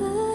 good.